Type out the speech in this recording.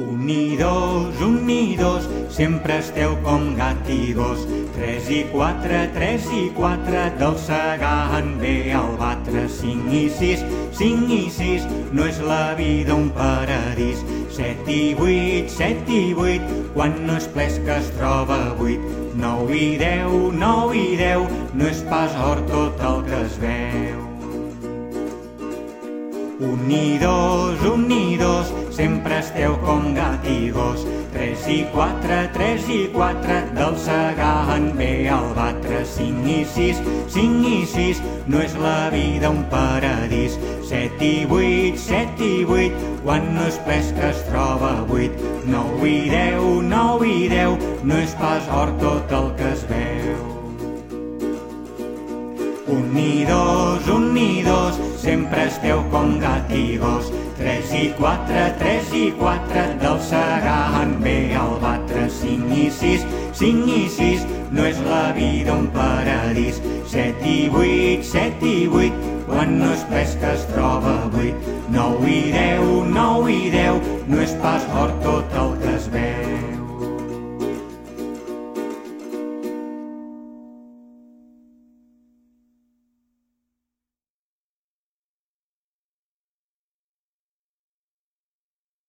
Un i dos, un i dos, sempre esteu com gat i gos. Tres i quatre, tres i quatre, del segar en ve el batre. Cinc i sis, cinc i sis, no és la vida un paradís. Set i vuit, set i vuit, quan no és ples que es troba buit. Nou i deu, nou i deu, no és pas or tot el que es veu. Un i sempre esteu com gat i gos. Tres i quatre, tres i quatre, del segar en ve el batre. Cinc i sis, cinc i sis, no és la vida un paradís. Set i vuit, set i vuit, quan no és que es troba buit. Nou i deu, nou i deu, no és pas or tot el que es veu. Un i dos, un i dos, sempre esteu com gat i gos. Tres i quatre, tres i quatre, del segar en ve el batre. Cinc i sis, cinc i sis, no és la vida un paradís. Set i vuit, set i vuit, quan no és pes que es troba buit. Nou i deu, nou i deu, no és pas or tot